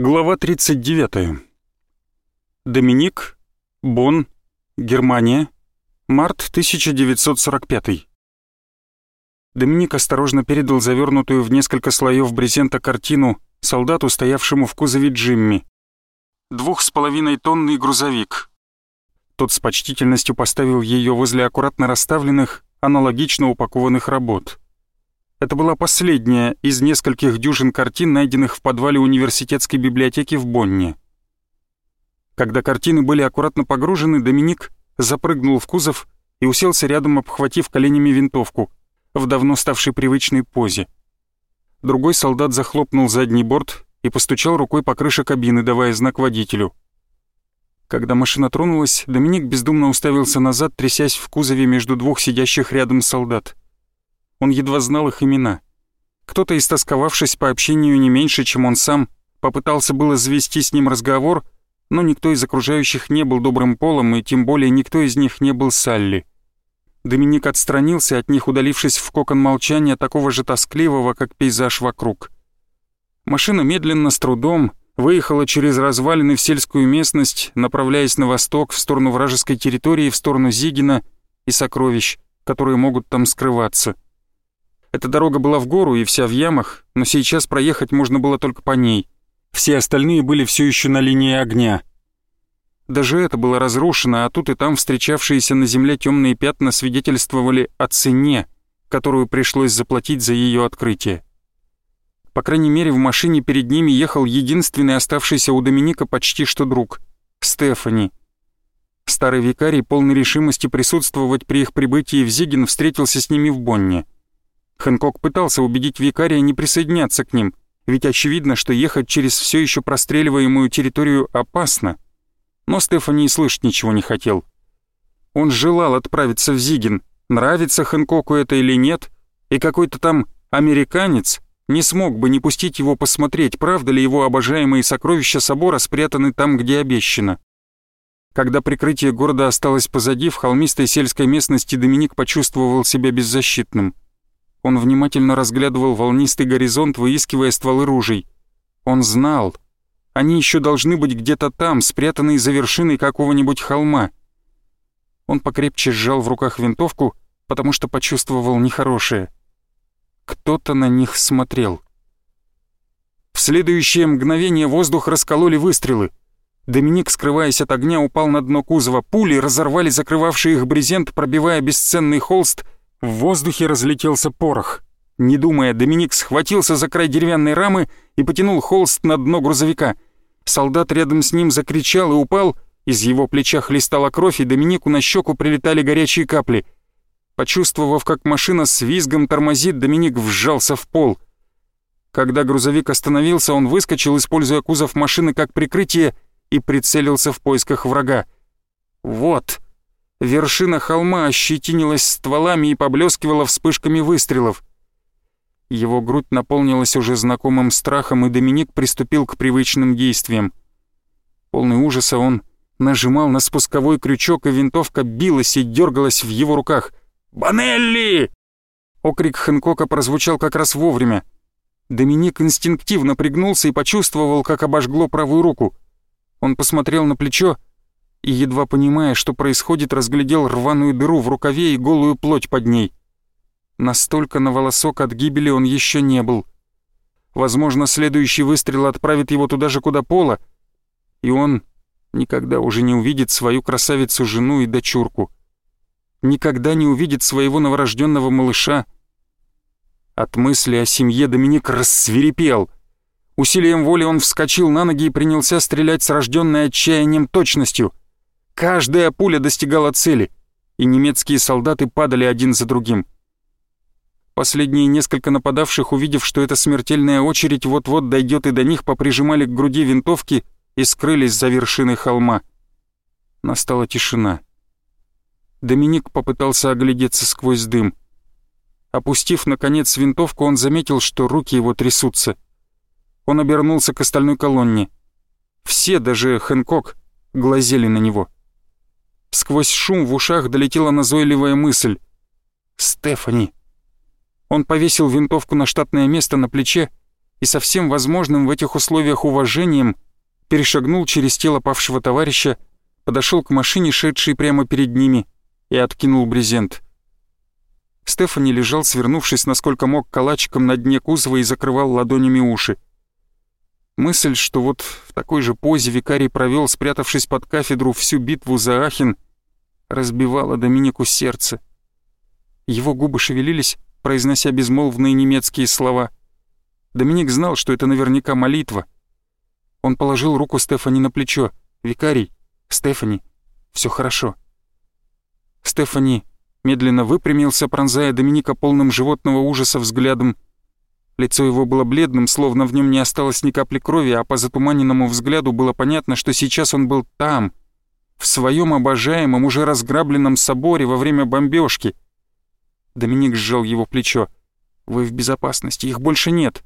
Глава 39. Доминик, Бонн, Германия, март 1945. Доминик осторожно передал завернутую в несколько слоев брезента картину солдату, стоявшему в кузове Джимми. Двух с половиной тонный грузовик. Тот с почтительностью поставил ее возле аккуратно расставленных, аналогично упакованных работ. Это была последняя из нескольких дюжин картин, найденных в подвале университетской библиотеки в Бонне. Когда картины были аккуратно погружены, Доминик запрыгнул в кузов и уселся рядом, обхватив коленями винтовку, в давно ставшей привычной позе. Другой солдат захлопнул задний борт и постучал рукой по крыше кабины, давая знак водителю. Когда машина тронулась, Доминик бездумно уставился назад, трясясь в кузове между двух сидящих рядом солдат — он едва знал их имена. Кто-то, истосковавшись по общению не меньше, чем он сам, попытался было завести с ним разговор, но никто из окружающих не был добрым полом, и тем более никто из них не был Салли. Доминик отстранился от них, удалившись в кокон молчания, такого же тоскливого, как пейзаж вокруг. Машина медленно, с трудом, выехала через развалины в сельскую местность, направляясь на восток, в сторону вражеской территории, в сторону Зигина и сокровищ, которые могут там скрываться. Эта дорога была в гору и вся в ямах, но сейчас проехать можно было только по ней. Все остальные были все еще на линии огня. Даже это было разрушено, а тут и там встречавшиеся на земле темные пятна свидетельствовали о цене, которую пришлось заплатить за ее открытие. По крайней мере, в машине перед ними ехал единственный оставшийся у Доминика почти что друг — Стефани. Старый викарий, полный решимости присутствовать при их прибытии в Зиген, встретился с ними в Бонне — Хэнкок пытался убедить викария не присоединяться к ним, ведь очевидно, что ехать через все еще простреливаемую территорию опасно. Но Стефани и слышать ничего не хотел. Он желал отправиться в Зиген, нравится Хэнкоку это или нет, и какой-то там американец не смог бы не пустить его посмотреть, правда ли его обожаемые сокровища собора спрятаны там, где обещано. Когда прикрытие города осталось позади, в холмистой сельской местности Доминик почувствовал себя беззащитным — он внимательно разглядывал волнистый горизонт, выискивая стволы ружей. Он знал. Они еще должны быть где-то там, спрятанные за вершиной какого-нибудь холма. Он покрепче сжал в руках винтовку, потому что почувствовал нехорошее. Кто-то на них смотрел. В следующее мгновение воздух раскололи выстрелы. Доминик, скрываясь от огня, упал на дно кузова. Пули разорвали закрывавший их брезент, пробивая бесценный холст — в воздухе разлетелся порох. Не думая, Доминик схватился за край деревянной рамы и потянул холст на дно грузовика. Солдат рядом с ним закричал и упал, из его плеча хлестала кровь, и Доминику на щеку прилетали горячие капли. Почувствовав, как машина с визгом тормозит, Доминик вжался в пол. Когда грузовик остановился, он выскочил, используя кузов машины как прикрытие, и прицелился в поисках врага. «Вот!» Вершина холма ощетинилась стволами и поблескивала вспышками выстрелов. Его грудь наполнилась уже знакомым страхом, и Доминик приступил к привычным действиям. Полный ужаса он нажимал на спусковой крючок, и винтовка билась и дергалась в его руках. «Банелли!» Окрик Хэнкока прозвучал как раз вовремя. Доминик инстинктивно пригнулся и почувствовал, как обожгло правую руку. Он посмотрел на плечо, и, едва понимая, что происходит, разглядел рваную дыру в рукаве и голую плоть под ней. Настолько на волосок от гибели он еще не был. Возможно, следующий выстрел отправит его туда же, куда Пола, и он никогда уже не увидит свою красавицу-жену и дочурку. Никогда не увидит своего новорожденного малыша. От мысли о семье Доминик рассверепел. Усилием воли он вскочил на ноги и принялся стрелять с рожденной отчаянием точностью. Каждая пуля достигала цели, и немецкие солдаты падали один за другим. Последние несколько нападавших, увидев, что эта смертельная очередь вот-вот дойдет и до них, поприжимали к груди винтовки и скрылись за вершиной холма. Настала тишина. Доминик попытался оглядеться сквозь дым. Опустив, наконец, винтовку, он заметил, что руки его трясутся. Он обернулся к остальной колонне. Все, даже Хэнкок, глазели на него. Сквозь шум в ушах долетела назойливая мысль. «Стефани!» Он повесил винтовку на штатное место на плече и со всем возможным в этих условиях уважением перешагнул через тело павшего товарища, подошел к машине, шедшей прямо перед ними, и откинул брезент. Стефани лежал, свернувшись насколько мог калачиком на дне кузова и закрывал ладонями уши. Мысль, что вот в такой же позе викарий провел, спрятавшись под кафедру, всю битву за Ахин, разбивала Доминику сердце. Его губы шевелились, произнося безмолвные немецкие слова. Доминик знал, что это наверняка молитва. Он положил руку Стефани на плечо. «Викарий, Стефани, все хорошо». Стефани медленно выпрямился, пронзая Доминика полным животного ужаса взглядом, Лицо его было бледным, словно в нем не осталось ни капли крови, а по затуманенному взгляду было понятно, что сейчас он был там, в своем обожаемом, уже разграбленном соборе во время бомбежки. Доминик сжал его плечо. «Вы в безопасности, их больше нет».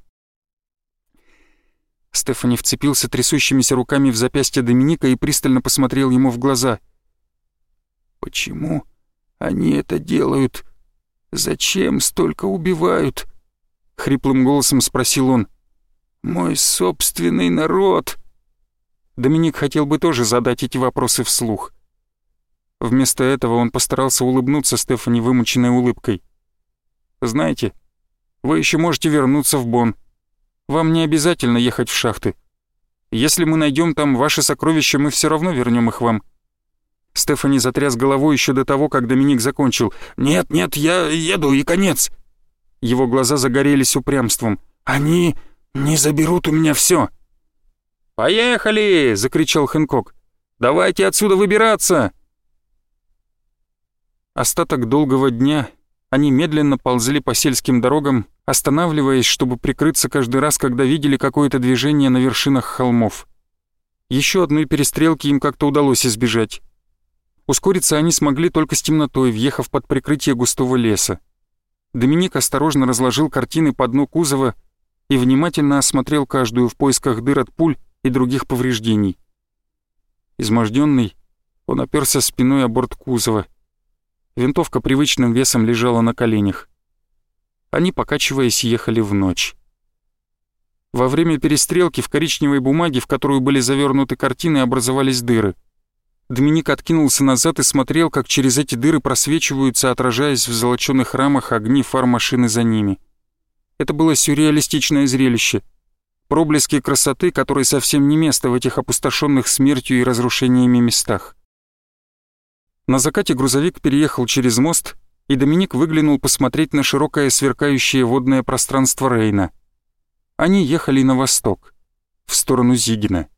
Стефани вцепился трясущимися руками в запястье Доминика и пристально посмотрел ему в глаза. «Почему они это делают? Зачем столько убивают?» — хриплым голосом спросил он. «Мой собственный народ!» Доминик хотел бы тоже задать эти вопросы вслух. Вместо этого он постарался улыбнуться Стефани вымученной улыбкой. «Знаете, вы еще можете вернуться в Бон. Вам не обязательно ехать в шахты. Если мы найдем там ваши сокровища, мы все равно вернем их вам». Стефани затряс головой еще до того, как Доминик закончил. «Нет, нет, я еду, и конец!» Его глаза загорелись упрямством. «Они не заберут у меня все. «Поехали!» — закричал Хэнкок. «Давайте отсюда выбираться!» Остаток долгого дня они медленно ползли по сельским дорогам, останавливаясь, чтобы прикрыться каждый раз, когда видели какое-то движение на вершинах холмов. Еще одной перестрелки им как-то удалось избежать. Ускориться они смогли только с темнотой, въехав под прикрытие густого леса. Доминик осторожно разложил картины по дну кузова и внимательно осмотрел каждую в поисках дыр от пуль и других повреждений. Изможденный, он оперся спиной о борт кузова. Винтовка привычным весом лежала на коленях. Они, покачиваясь, ехали в ночь. Во время перестрелки в коричневой бумаге, в которую были завернуты картины, образовались дыры — Доминик откинулся назад и смотрел, как через эти дыры просвечиваются, отражаясь в золочёных рамах огни фар машины за ними. Это было сюрреалистичное зрелище. Проблески красоты, которые совсем не место в этих опустошенных смертью и разрушениями местах. На закате грузовик переехал через мост, и Доминик выглянул посмотреть на широкое сверкающее водное пространство Рейна. Они ехали на восток, в сторону Зигина.